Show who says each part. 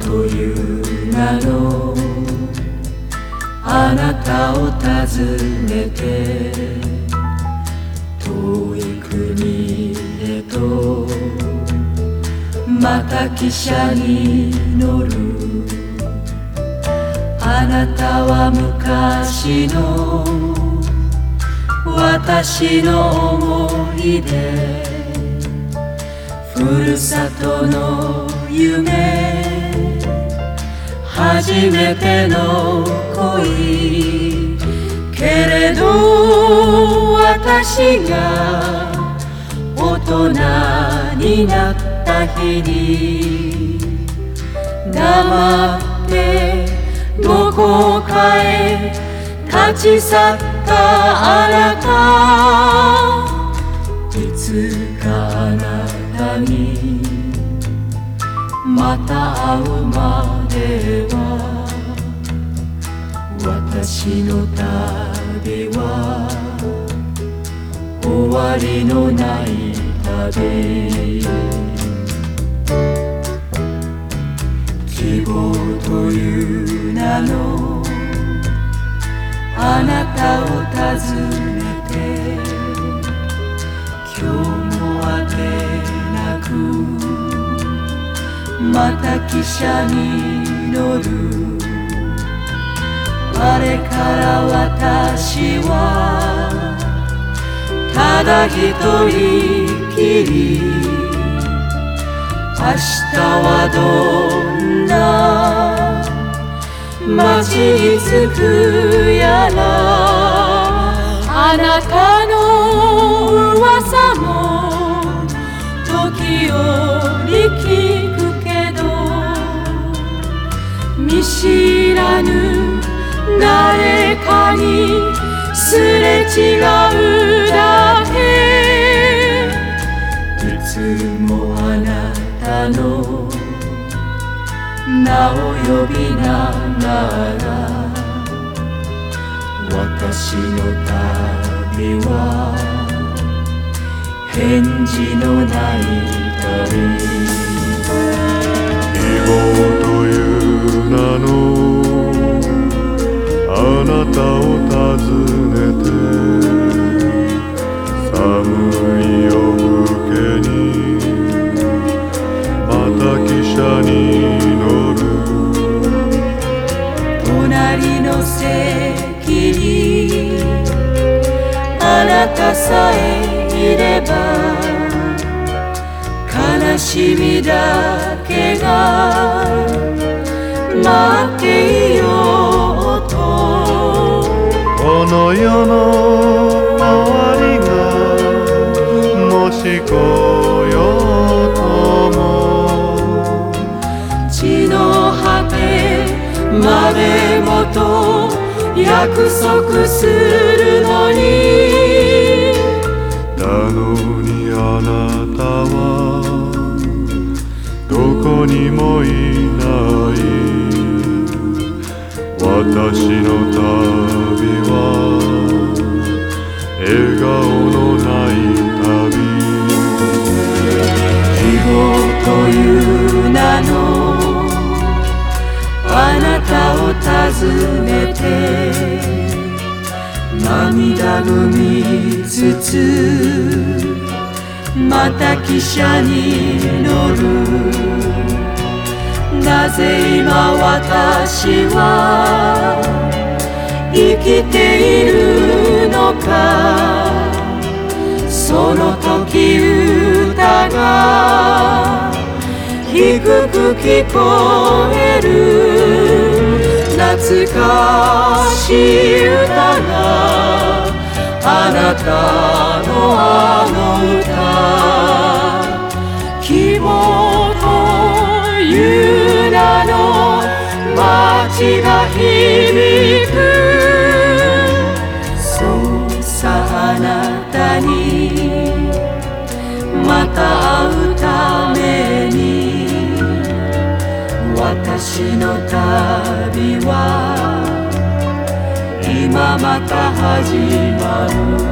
Speaker 1: という名のあなたを訪ねて遠い国へとまた汽車に乗る。あなたは昔の私の思い出。ふるさとの夢。初めての恋。けれど私が大人になった日に黙ってどこかへ立ち去ったあなた。いつかあなたにまた会うまは私の旅は終わりのない旅希望という名のあなたを訪ねまた汽車に乗る。あれから私はただ一人きり。明日はどんな街に着くやら。あなたの噂も誰かにすれ違うだけ。いつもあなたの名を呼びながら私の旅は返事のない旅。隣の席にあなたさえいれば悲しみだけが待っていようと。
Speaker 2: この世の周りがもし来よう
Speaker 1: までもと約束するのに。
Speaker 2: なのにあなたはどこにもいない。私の旅は笑顔の
Speaker 1: 訪ねて涙ぐみつつまた汽車に乗る。なぜ今私は生きているのか。その時歌が低く聞こえる。かしい歌があなたのあの歌希望という名の街が響くそうさあなたにまた会うために私のまた始まる。